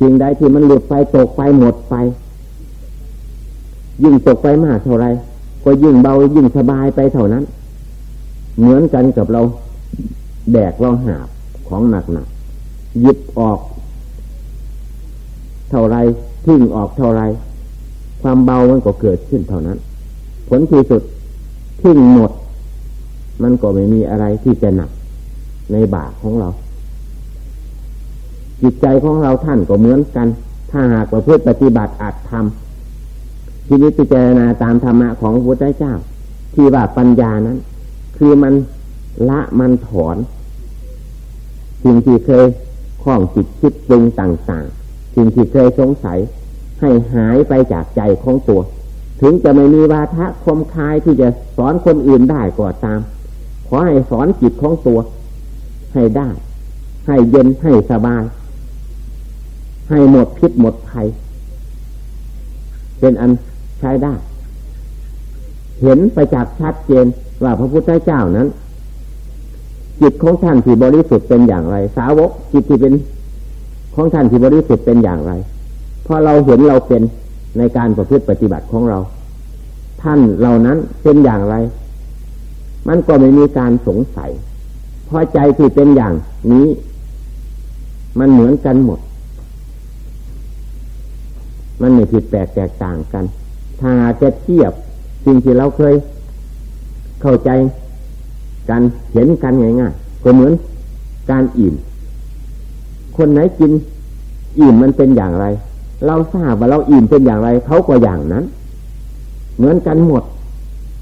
สิ่งใดที่มันหลุดไปตกไปหมดไป ยิ่งตกไปมากเท่าไรก็ยิ่งเบายิ่งสบายไปเท่านั้น เหมือนกันกับเราแบกเราหาบของหนักหนักหยิบออก เท่าไรทิ้งออกเท่าไร ความเบามันก็เกิดขึ้นเท่านั้น ผลที่สุดทิ้งหมด มันก็ไม่มีอะไรที่จะหนักในบาของเรา จิตใจของเราท่านก็เหมือนกัน ถ้าหากว่าเพื่อปฏิบัติอาจทำทีนี้พิจารณาตามธรรมะของพระพุทธเจ้า ที่ว่าปัญญานั้น คือมันละมันถอนสิ่งที่เคยคล้องจิตคิดปรุงต่างๆสิ่งที่เคยสงสัย ให้หายไปจากใจของตัว ถึงจะไม่มีวาทะคมคายที่จะสอนคนอื่นได้ก็ตาม ขอให้สอนจิตของตัว ให้ได้ ให้เย็นให้สบาย ให้หมดพิษหมดภัย เป็นอันใช้ได้ เห็นไปจากชัดเจนว่าพระพุทธเจ้านั้น จิตของท่านที่บริสุทธิ์เป็นอย่างไร สาวกจิตที่เป็นของท่านที่บริสุทธิ์เป็นอย่างไรพอเราเห็นเราเป็นในการประพฤติปฏิบัติของเรา ท่านเหล่านั้นเป็นอย่างไร มันก็ไม่มีการสงสัยพราะใจที่เป็นอย่างนี้ มันเหมือนกันหมด มันไม่ผิดแปลกแตกต่างกัน ถ้าจะเทียบสิ่งที่เราเคย เข้าใจการเห็นกันง่ายๆก็เหมือนการอิ่ม คนไหนกิน อิ่มมันเป็นอย่างไร เราทราบว่าเราอิ่มเป็นอย่างไรเขาก็อย่างนั้น เหมือนกันหมด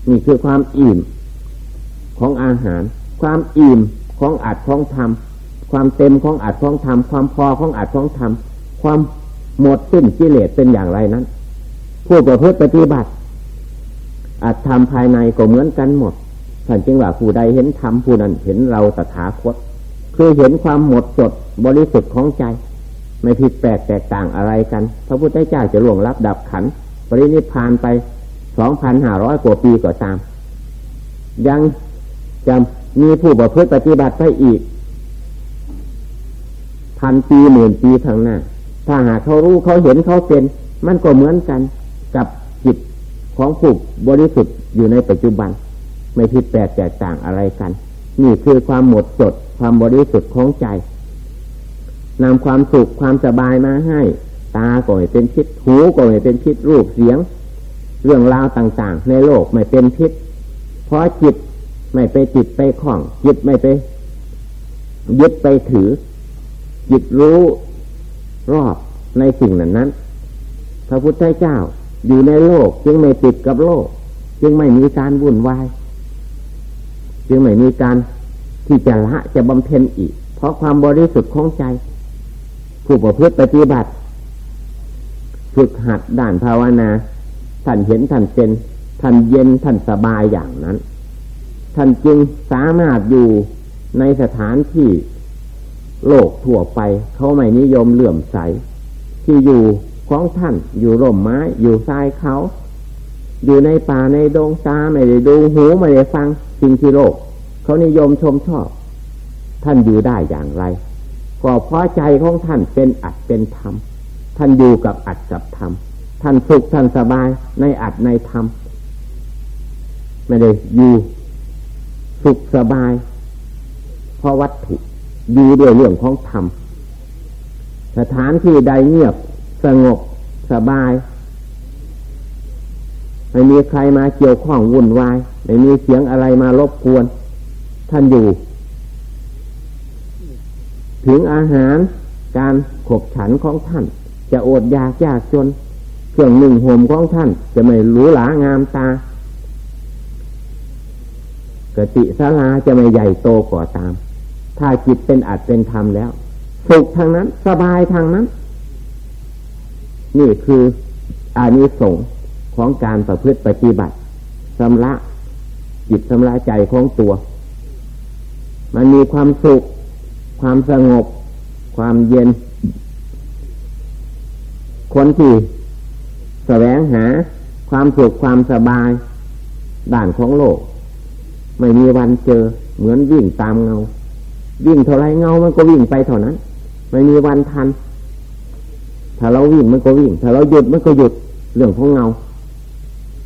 นี่คือความอิ่มของอาหาร ความอิ่มของอัดของทำความเต็มของอัดของทำความพอของอัดของทำความ หมดสิ้นกิเลสเป็นอย่างไรนั้น ผู้ประพฤติปฏิบัติอัดทำภายในก็เหมือนกันหมดท่านจึงว่าผู้ใดเห็นธรรมผู้นั้นเห็นเราตถาคต คือเห็นความหมดจดบริสุทธิ์ของใจ ไม่ผิดแปลกแตกต่างอะไรกัน พระพุทธเจ้าจะล่วงรับดับขันปรินิพานไปสองพันห้าร้อยกว่าปีก็ตาม ยังจะมีผู้ประพฤติปฏิบัติไปอีกพันปีหมื่นปีทางหน้า ถ้าหากเขารู้เขาเห็นเขาเป็น มันก็เหมือนกันกับจิตของผู้บริสุทธิ์อยู่ในปัจจุบัน ไม่ผิดแปลกแตกต่างอะไรกัน นี่คือความหมดจดความบริสุทธิ์ของใจนำความสุขความสบายมาให้ ตาก็ไม่เป็นพิษหูก็ไม่เป็นพิษรูปเสียง เรื่องราวต่างๆ ในโลกไม่เป็นพิษเพราะจิตไม่ไปจิตไปคล้อง จิตไม่ไปยึดไปถือ จิตรู้ รอบในสิ่งนั้นนั้นพระพุทธเจ้าอยู่ในโลก จึงไม่ติดกับโลก จึงไม่มีการวุ่นวาย จึงไม่มีการที่จะละจะบำเพ็ญอีก เพราะความบริสุทธิ์ของใจ ผู้ประพฤติปฏิบัติ ฝึกหัดด่านภาวนาท่านเห็นท่านเป็นท่านเย็นท่านสบายอย่างนั้น ท่านจึงสามารถอยู่ในสถานที่ โลกทั่วไปเขาไม่นิยมเลื่อมใส ที่อยู่ของท่านอยู่ร่มไม้อยู่ทรายเขา อยู่ในป่าในดงตาไม่ได้ดูหูไม่ได้ฟังสิ่งที่โลกเขานิยมชมชอบ ท่านอยู่ได้อย่างไรก็เพราะใจของท่านเป็นอัดเป็นธรรมท่านอยู่กับอัดกับธรรมท่านสุขท่านสบายในอัดในธรรมไม่ได้อยู่สุขสบายเพราะวัตถุ อยู่ด้วยเรื่องของธรรมสถานที่ใดเงียบสงบสบาย ไม่มีใครมาเกี่ยวข้องวุ่นวาย ไม่มีเสียงอะไรมารบกวน ท่านอยู่ ถึงอาหารการขบฉันของท่าน จะอดอยากยากจนเครื่องหนึ่งห่มของท่าน จะไม่หรูหรางามตากติสลาจะไม่ใหญ่โตกว่าตาม ถ้าจิตเป็นอัดเป็นธรรมแล้ว สุขทางนั้น สบายทางนั้น นี่คืออานิสงส์ของการประพฤติปฏิบัติสำละจิตสำละใจของตัว มันมีความสุข ความสงบ ความเย็น คนที่แสวงหาความสุขความสบาย ด่านของโลก ไม่มีวันเจอเหมือนวิ่งตามเงา วิ่งเท่าไรเงามันก็วิ่งไปเท่านั้น ไม่มีวันทัน ถ้าเราวิ่งมันก็วิ่ง ถ้าเราหยุดมันก็หยุดเรื่องของเงา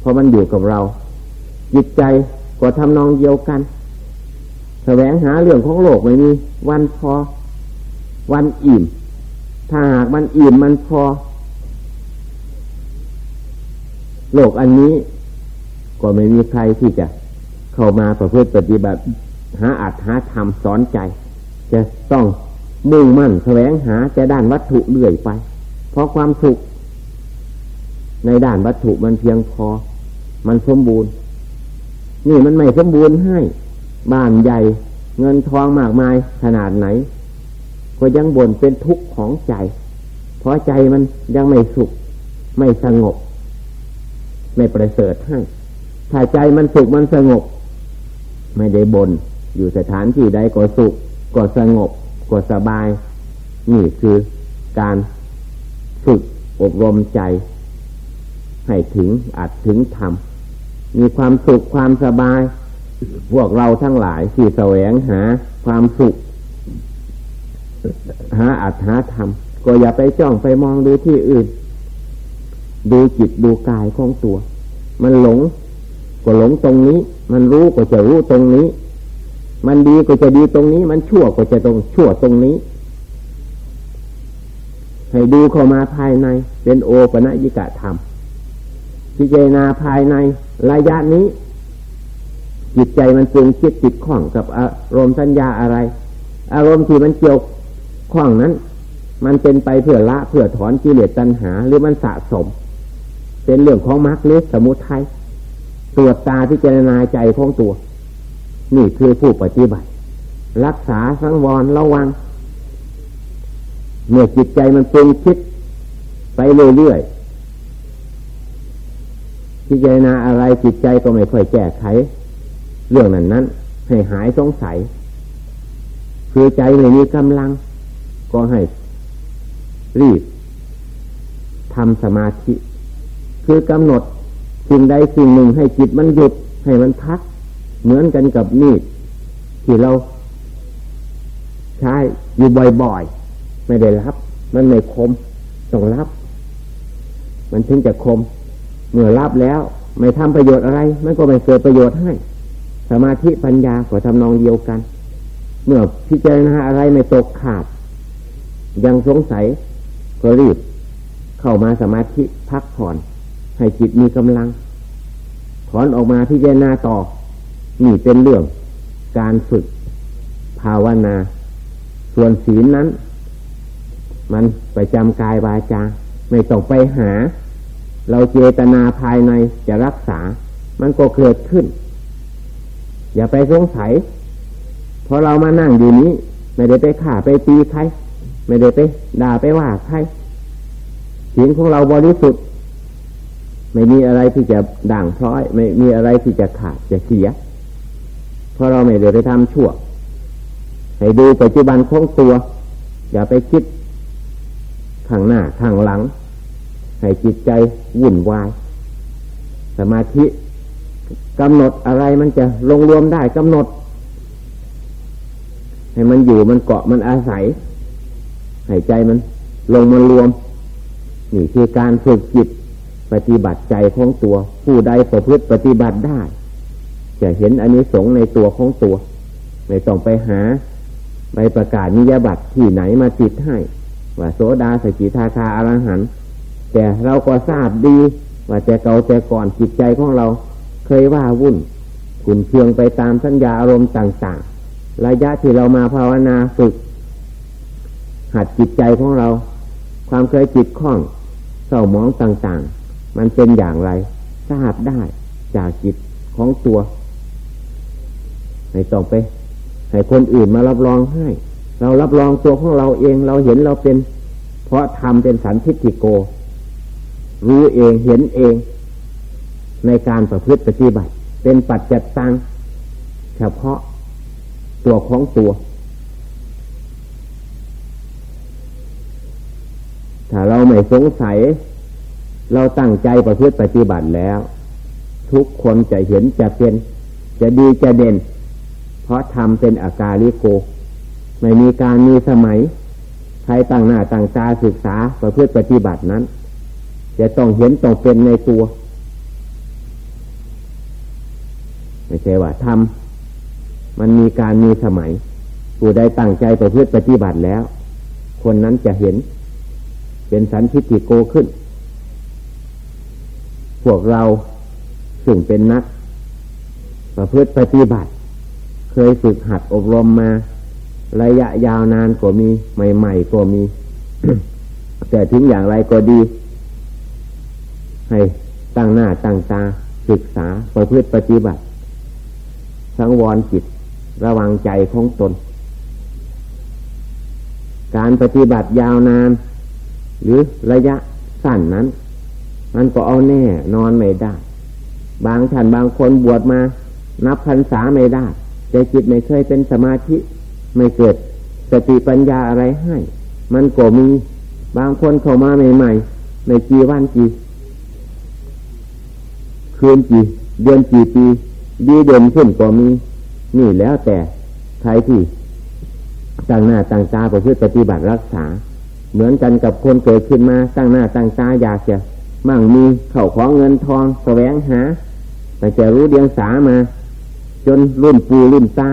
เพราะมันอยู่กับเรา จิตใจก็ทำนองเดียวกันแสวงหาเรื่องของโลกไม่มีวันพอ วันอิ่ม ถ้าหากมันอิ่มมันพอ โลกอันนี้ ก็ไม่มีใครที่จะเข้ามาประพฤติปฏิบัติ หาอัดหาธรรมสอนใจ จะต้องมุ่งมั่นแสวงหาจะด้านวัตถุเรื่อยไป เพราะความสุข ในด้านวัตถุมันเพียงพอ มันสมบูรณ์ นี่มันไม่สมบูรณ์ให้ บ้านใหญ่ เงินทองมากมายขนาดไหน ก็ยังบ่นเป็นทุกข์ของใจ เพราะใจมันยังไม่สุข ไม่สงบ ไม่ประเสริฐให้ ถ้าใจมันสุขมันสงบ ไม่ได้บน่นอยู่สถานที่ใดก็สุข ก็สงบก็สบาย นี่คือการฝึกอบรมใจ ให้ถึงอาจถึงธรรมมีความสุขความสบาย พวกเราทั้งหลายที่แสวงหาความสุข หาอัตหาธรรม ก็อย่าไปจ้องไปมองดูที่อื่น ดูจิตดูกายของตัว มันหลงก็หลงตรงนี้ มันรู้ก็จะรู้ตรงนี้ มันดีก็จะดีตรงนี้ มันชั่วก็จะตรง ชั่วตรงนี้ ให้ดูเข้ามาภายใน เป็นโอปะยิกะธรรมพิจารณาภายในระยะนี้ จิตใจมันปรุงคิดจิตข้องกับอารมณ์สัญญาอะไร อารมณ์ที่มันเกี่ยวข้องนั้น มันเป็นไปเพื่อละเพื่อถอนกิเลสตัณหา หรือมันสะสม เป็นเรื่องของมรรคหรือสมุทัยตรวจตาพิจารณาใจของตัว นี่คือผู้ปฏิบัติ รักษาสังวรระวัง เมื่อจิตใจมันปรุงคิดไปเรื่อยๆพิจารณาอะไรจิตใจก็ไม่ค่อยแก้ไข เรื่องนั้นนั้นให้หายสงสัย คือใจไม่มีกำลัง ก็ให้รีบทำสมาธิ คือกำหนดสิ่งใดสิ่งหนึ่งให้จิตมันหยุดให้มันพัก เหมือนกันกับมีดที่เราใช้อยู่บ่อยๆ ไม่ได้รับ มันไม่คมต้องรับ มันถึงจะคม เมื่อรับแล้ว ไม่ทำประโยชน์อะไร มันก็ไม่เกิดประโยชน์ให้ สมาธิปัญญาก็ทำนองเดียวกัน เมื่อพิจารณาอะไรไม่ตกขาด ยังสงสัยก็รีบเข้ามาสมาธิพักผ่อน ให้จิตมีกำลังถอนออกมาพิจารณาต่อ นี่เป็นเรื่องการฝึกภาวนา ส่วนศีลนั้น มันไปจำกายวาจา ไม่ต้องไปหา เราเจตนาภายในจะรักษา มันก็เกิดขึ้น อย่าไปสงสัยพอเรามานั่งอยู่นี้ ไม่ได้ไปข่าไปตีใคร ไม่ได้ไปด่าไปว่าใครเสียงของเราบริสุทธิ์ไม่มีอะไรที่จะด่างพร้อย ไม่มีอะไรที่จะขาดจะเสีย เพราะเราไม่ได้ไปทำชั่ว ให้ดูปัจจุบันของตัว อย่าไปคิดข้างหน้าข้างหลัง ให้จิตใจวุ่นวาย สมาธิกำหนดอะไรมันจะลงรวมได้กำหนด ให้มันอยู่มันเกาะมันอาศัยให้ใจมันลงมันรวม นี่คือการฝึกจิตปฏิบัติใจของตัว ผู้ใดประพฤติปฏิบัติได้ จะเห็นอันนี้สงในตัวของตัว ไม่ต้องไปหาใบประกาศนิยบัตรที่ไหนมาติดให้ ว่าโสดาสกิทาคาอรหันต์แต่เราก็ทราบดี ว่าแต่เก่าแต่ก่อนจิตใจของเราเคยว่าวุ่นขุนเคืองไปตามสัญญาอารมณ์ต่าง ๆ ระยะที่เรามาภาวนาฝึก หัดจิตใจของเรา ความเคยจิตคล่องเศร้าหมองต่างๆ มันเป็นอย่างไร ทราบได้จากจิตของตัว ให้ต้องไป ให้คนอื่นมารับรองให้ เรารับรองตัวของเราเองเราเห็นเราเป็น เพราะทำเป็นสันทิฏฐิโก รู้เองเห็นเอง ในการประพฤติปฏิบัติ เป็นปัจจัดตังเฉพาะตัวของตัว ถ้าเราไม่สงสัย เราตั้งใจประพฤติปฏิบัติแล้ว ทุกคนจะเห็นจะเป็น จะดีจะเด่น เพราะทำเป็นอาการลิโก ไม่มีการมีสมัย ใครตั้งหน้าตั้งตาศึกษาประพฤติปฏิบัตินั้น จะต้องเห็นต้องเป็นในตัว ไม่ใช่ว่าทำมันมีการมีสมัย ผู้ใดตั้งใจประพฤติปฏิบัติแล้ว คนนั้นจะเห็น เป็นสันทิฏฐิโกขึ้น พวกเราซึ่งเป็นนักประพฤติปฏิบัติ เคยฝึกหัดอบรมมา ระยะยาวนานก็มี ใหม่ๆก็มี แต่ถึงอย่างไรก็ดี ให้ตั้งหน้าตั้งตา ศึกษาประพฤติปฏิบัติ สังวรจิต ระวังใจของตน การปฏิบัติยาวนาน หรือระยะสั้นนั้น มันก็เอาแน่นอนไม่ได้ บางท่านบางคนบวชมา นับพรรษาไม่ได้ แต่จิตไม่เคยเป็นสมาธิไม่เกิดสติปัญญาอะไรให้ มันก็มีบางคนเข้ามาใหม่ๆในกี่วันกี่คืนกี่เดือนกี่ปีดีเด่นขึ้นก็มีนี่แล้วแต่ใครที่ตั้งหน้าตั้งตาไปเพื่อปฏิบัติรักษา เหมือนกันกับคนเกิดขึ้นมาตั้งหน้าตั้งตาอยากจะมั่งมีเข่าของเงินทองแสวงหาแต่จะรู้เดียงสามา จนรุ่นปูรุ่นตา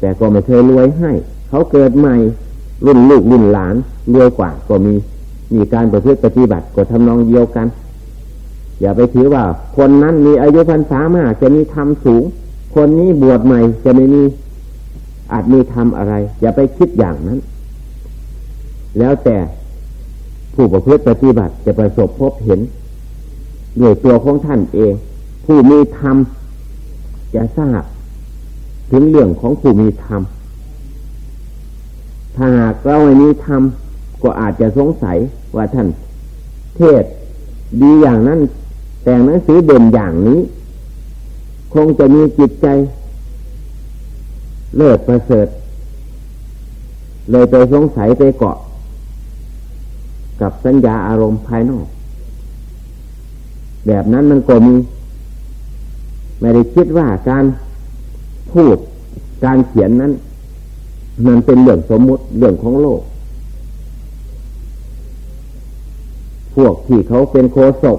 แต่ก็ไม่เคยรวยให้ เขาเกิดใหม่รุ่นลูกรุ่นหลานรวยกว่าก็มี มีการประพฤติปฏิบัติก็ทำนองเดียวกัน อย่าไปถือว่า คนนั้นมีอายุพรรษามากจะมีธรรมสูง คนนี้บวชใหม่จะไม่มีอาจมีธรรมอะไร อย่าไปคิดอย่างนั้น แล้วแต่ผู้ประพฤติปฏิบัติจะประสบพบเห็นด้วยตัวของท่านเอง ผู้มีธรรม จะทราบถึงเรื่องของผู้มีธรรม ถ้าหากเราไม่มีธรรมก็อาจจะสงสัยว่าท่าน เทศดีอย่างนั้น แต่งหนังสือเด่นอย่างนี้ คงจะมีจิตใจ เลิศประเสริฐ เลยไปสงสัยไปเกาะ กับสัญญาอารมณ์ภายนอก แบบนั้นมันก็มี ไม่ได้คิดว่าการพูดการเขียนนั้น มันเป็นเรื่องสมมุติเรื่องของโลก พวกที่เขาเป็นโคศก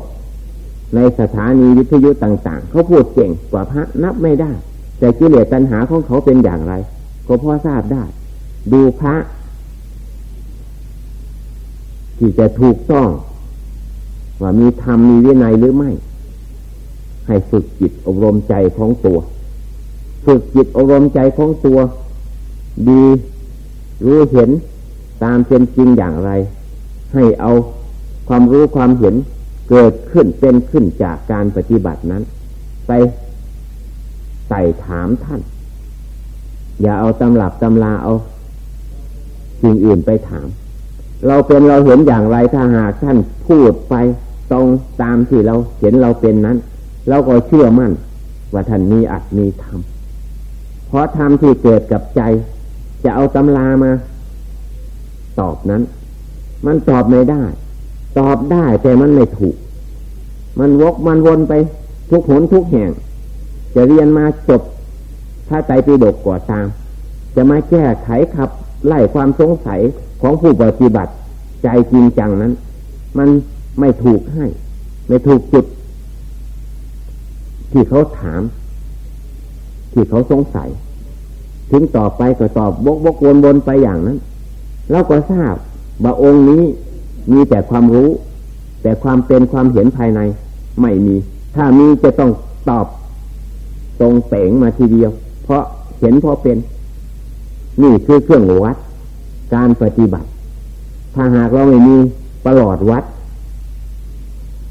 ในสถานีวิทยุต่าง ๆ เขาพูดเก่งกว่าพระนับไม่ได้ แต่กิเลสตัณหาของเขาเป็นอย่างไร ก็พอทราบได้ ดูพระ ที่จะถูกต้อง ว่ามีธรรมมีวินัยหรือไม่ ให้ฝึกจิตอบรมใจของตัว ฝึกจิตอบรมใจของตัว ดีรู้เห็นตามเป็นจริงอย่างไร ให้เอาความรู้ความเห็นเกิดขึ้นเป็นขึ้นจากการปฏิบัตินั้น ไปใส่ถามท่าน อย่าเอาตำลับตำลาเอาสิ่งอื่นไปถาม เราเป็นเราเห็นอย่างไรถ้าหากท่านพูดไปตรงตามที่เราเห็นเราเป็นนั้น เราก็เชื่อมั่น ว่าท่านมีอัตมีธรรมเพราะธรรมที่เกิดกับใจ จะเอาตำรามา ตอบนั้น มันตอบไม่ได้ ตอบได้แต่มันไม่ถูก มันวกมันวนไปทุกหนทุกแห่ง จะเรียนมาจบถ้าใจปีดกก่อตาม จะมาแก้ไขขับไล่ความสงสัยของผู้ปฏิบัติ ใจจริงจังนั้น มันไม่ถูกให้ ไม่ถูกจุด ที่เขาถาม ที่เขาสงสัย ถึงต่อไปก็ตอบบกบกวนวนไปอย่างนั้นเราก็ทราบว่าองค์นี้มีแต่ความรู้ แต่ความเป็นความเห็นภายใน ไม่มี ถ้ามีจะต้องตอบตรงเป่งมาทีเดียว เพราะเห็นเพราะเป็น นี่คือเครื่องวัด การปฏิบัติ ถ้าหากเราไม่มีประหลอดวัด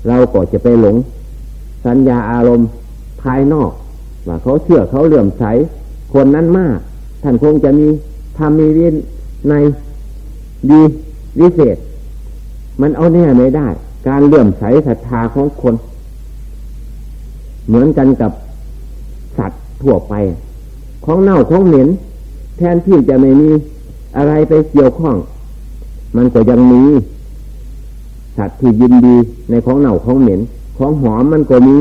เราก็จะไปหลง สัญญาอารมณ์ ภายนอกว่าเขาเชื่อเขาเหลื่อมใสคนนั้นมาก ท่านคงจะมีทำมีวินในดีวิเศษ มันเอาแน่ไม่ได้ การเลื่อมใสศรัทธาของคน เหมือนกันกับสัตว์ทั่วไป ของเน่าของเหม็น แทนที่จะไม่มีอะไรไปเกี่ยวข้อง มันก็ยังมีสัตว์ที่ยินดีในของเน่าของเหม็น ของหอมมันก็มี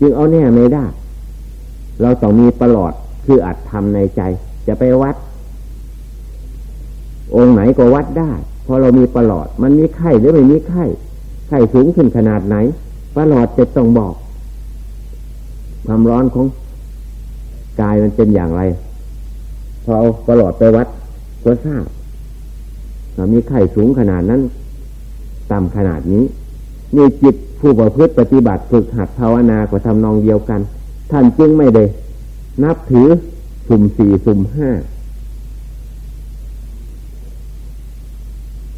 จึงเอาแน่ไม่ได้ เราต้องมีประหลอดคืออัดทำในใจ จะไปวัด องค์ไหนก็วัดได้พอเรามีประหลอด มันมีไข้หรือไม่มีไข้ไข้สูงขึ้นขนาดไหน ประหลอดจะต้องบอก ความร้อนของกายมันเป็นอย่างไร พอเอาประหลอดไปวัดก็ทราบมีไข้สูงขนาดนั้น ต่ำขนาดนี้ มีจิต ผู้ประพฤติปฏิบัติฝึกหัดภาวนาก็ทำนองเดียวกัน ท่านจึงไม่ได้นับถือสุ่มสี่สุ่มห้า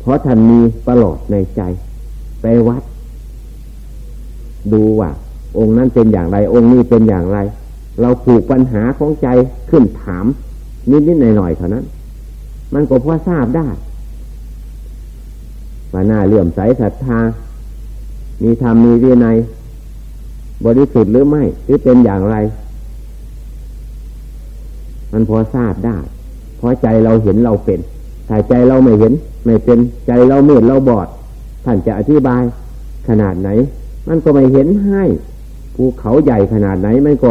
เพราะท่านมีประหลอดในใจ ไปวัด ดูว่า องค์นั้นเป็นอย่างไร องค์นี้เป็นอย่างไร เราผูกปัญหาของใจขึ้นถาม นิดๆหน่อยๆเท่านั้น มันก็พอทราบได้ว่าหน้าเลื่อมใสศรัทธา มีธรรมมีวินัย บริสุทธิ์หรือไม่ หรือเป็นอย่างไร มันพอทราบได้เพราะใจเราเห็นเราเป็นถ้าใจเราไม่เห็น ไม่เป็นใจเราเมืดเราบอด ท่านจะอธิบายขนาดไหน มันก็ไม่เห็นให้ภูเขาใหญ่ขนาดไหนมันก็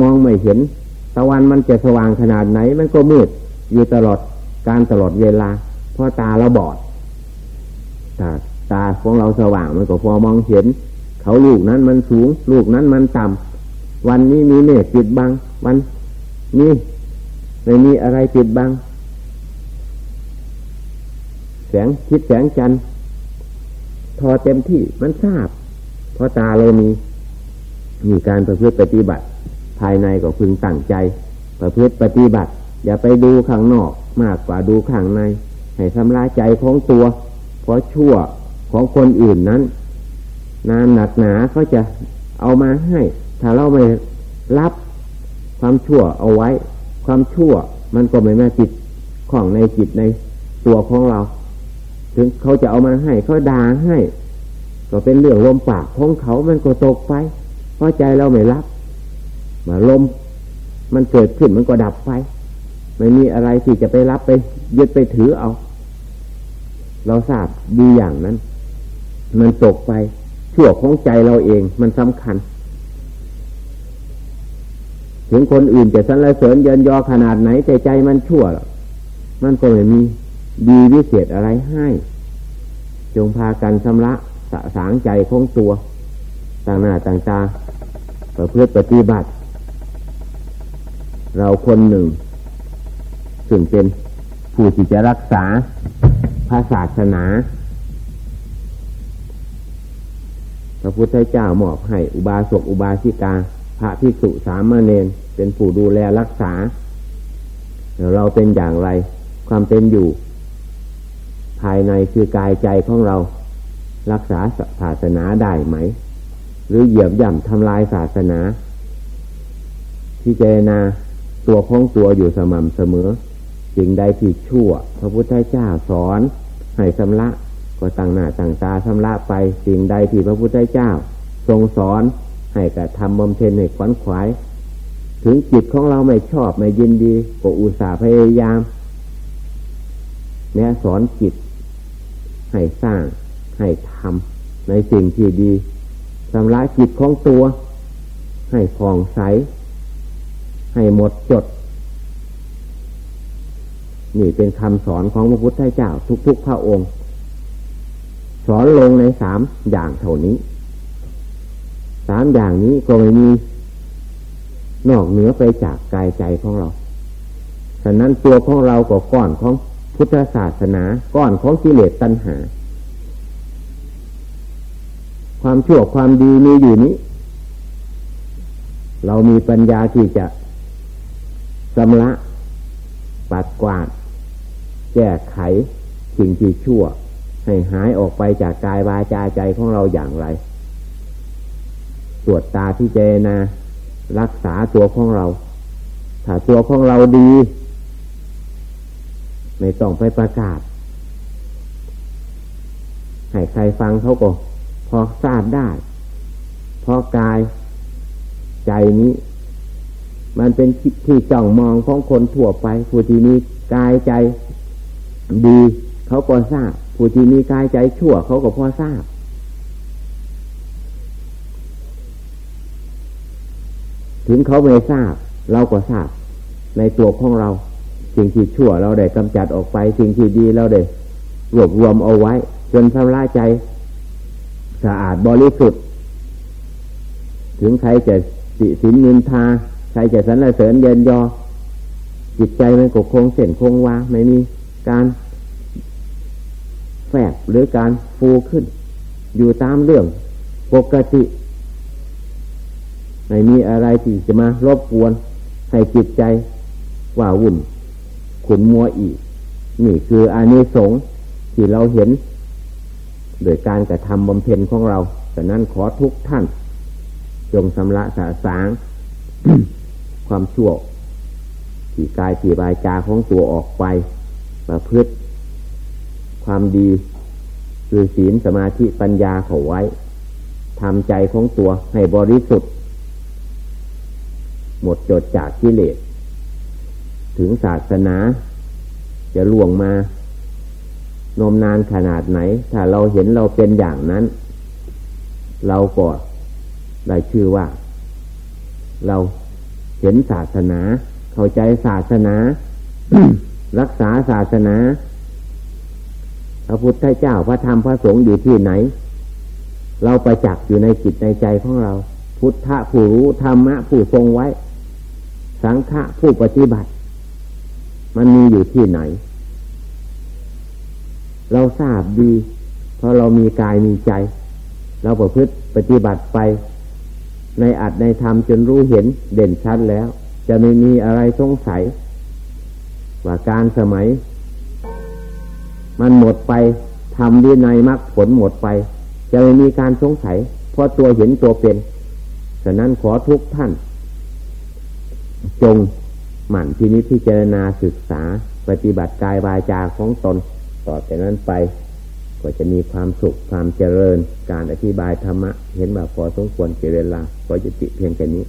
มองไม่เห็น ตะวันมันจะสว่างขนาดไหน มันก็มืดอยู่ตลอดการตลอดเวลา เพราะตาเราบอด ตาของเราสว่างมันก็พอมองเห็น เขาลูกนั้นมันสูง ลูกนั้นมันต่ำวันนี้มีเมฆปิดบัง วันนี้ไม่มีอะไรปิดบัง แสงคิดแสงจันทร์ทอเต็มที่มันทราบ เพราะตาเรามีมีการประพฤติปฏิบัติ ภายในก็พึงตั้งใจ ประพฤติปฏิบัติ อย่าไปดูข้างนอกมากกว่าดูข้างใน ให้ทำลายใจของตัว เพราะชั่ว ของคนอื่นนั้น นานหนักหนาเขาจะเอามาให้ ถ้าเราไม่รับความชั่วเอาไว้ ความชั่วมันก็ไม่มาจิตของในจิตในตัวของเรา ถึงเขาจะเอามาให้เขาด่าให้ ก็เป็นเรื่องลมปากของเขามันก็ตกไป เพราะใจเราไม่รับมาลมมันเกิดขึ้นมันก็ดับไป ไม่มีอะไรที่จะไปรับไปยึดไปถือเอา เราทราบดีอย่างนั้น มันตกไป ชั่วของใจเราเองมันสำคัญ ถึงคนอื่นจะสรรเสริญเยินยอขนาดไหนใจใจมันชั่วมันก็ไม่มีดีวิเศษอะไรให้ จงพากันชำระสะสางใจของตัว ต่างหน้าต่างตาประพฤติปฏิบัติ เราคนหนึ่ง ซึ่งเป็นผู้ที่จะรักษาพระศาสนา ระพุทธเจ้ามอบให้อุบาสกอุบาสิกา พระภิกษุสามเณรเป็นผู้ดูแลรักษา เราเป็นอย่างไร ความเป็นอยู่ ภายในคือกายใจของเรา รักษาศาสนาได้ไหม หรือเหยียบย่ำทำลายศาสนาที่เจนาตัวของตัวอยู่สม่ำเสมอสิ่งใดที่ชั่ว พระพุทธเจ้าสอนให้สำละ ก็ตั้งหน้าตั้งตาชำระไปสิ่งใดที่พระพุทธเจ้า ทรงสอนให้กระทำบำเพ็ญให้ขวัญขวาย ถึงจิตของเราไม่ชอบไม่ยินดีก็อุตส่าห์พยายามแนะสอนจิต ให้สร้างให้ทำในสิ่งที่ดีสำระจิตของตัว ให้ผ่องใส ให้หมดจด นี่เป็นคำสอนของพระพุทธเจ้าทุกๆพระองค์ สอนลงในสามอย่างเท่านี้ สามอย่างนี้ก็ไม่มี นอกเหนือไปจากกายใจของเราฉะนั้นตัวของเราก็ก้อนของพุทธศาสนาก้อนของกิเลสตัณหา ความชั่วความดีมีอยู่นี้ เรามีปัญญาที่จะสำละปัดกวาด แก้ไขสิ่งที่ชั่ว ให้หายออกไปจากกายวาจาใจของเราอย่างไร ตรวจตาที่เจนา รักษาตัวของเรา ถ้าตัวของเราดี ไม่ต้องไปประกาศ ให้ใครฟังเขาก็พอทราบได้ เพราะกายใจนี้ มันเป็นที่จ้องมองของคนทั่วไปผู้ที่มีกายใจดี เขาก็ทราบ ผู้ที่มีกายใจชั่วเขาก็พอทราบ ถึงเขาไม่ทราบ เราก็ทราบ ในตัวของเรา สิ่งที่ชั่วเราได้กำจัดออกไป สิ่งที่ดีเราได้รวบรวมเอาไว้ จนชำระใจสะอาดบริสุทธิ์ ถึงใครจะสิสินนินทา ใครจะสรรเสริญเยินยอ จิตใจมันก็คงเส้นคงวาไม่มีการ แฝบหรือการฟูขึ้น อยู่ตามเรื่องปกติไม่มีอะไรที่จะมารบกวน ให้จิตใจว่าวุ่นขุนมัวอีก นี่คืออานิสงส์ที่เราเห็น โดยการกระทำบำเพ็ญของเราแต่นั้นขอทุกท่าน จงสำระสาสาง ความชั่ว ที่กายที่บายจาของตัวออกไปประพฤติ ความดี คือศีลสมาธิปัญญาเขาไว้ทำใจของตัวให้บริสุทธิ์ หมดจดจากกิเลส ถึงศาสนา จะล่วงมานมนานขนาดไหน ถ้าเราเห็นเราเป็นอย่างนั้น เราก็ได้ชื่อว่า เราเห็นศาสนา เข้าใจศาสนา รักษาศาสนา พระพุทธเจ้าพระธรรมพระสงฆ์อยู่ที่ไหน เราประจักษ์อยู่ในจิตในใจของเรา พุทธะผู้รู้ธรรมะผู้ทรงไว้ สังฆะผู้ปฏิบัติ มันมีอยู่ที่ไหน เราทราบดี เพราะเรามีกายมีใจ เราประพฤติปฏิบัติไป ในอัดในธรรมจนรู้เห็นเด่นชัดแล้ว จะไม่มีอะไรสงสัย ว่าการสมัย มันหมดไปทำวินัยมรรคผลหมดไป จะไม่มีการสงสัย เพราะตัวเห็นตัวเป็นฉะนั้นขอทุกท่าน จงหมั่นที่นี้พิจารณาศึกษา ปฏิบัติกายวายจาของตน ต่อจากนั้นไป ก็จะมีความสุขความเจริญ การอธิบายธรรมะ เห็นว่าพอสมควรเจริญลาก็จะติเพียงแค่นี้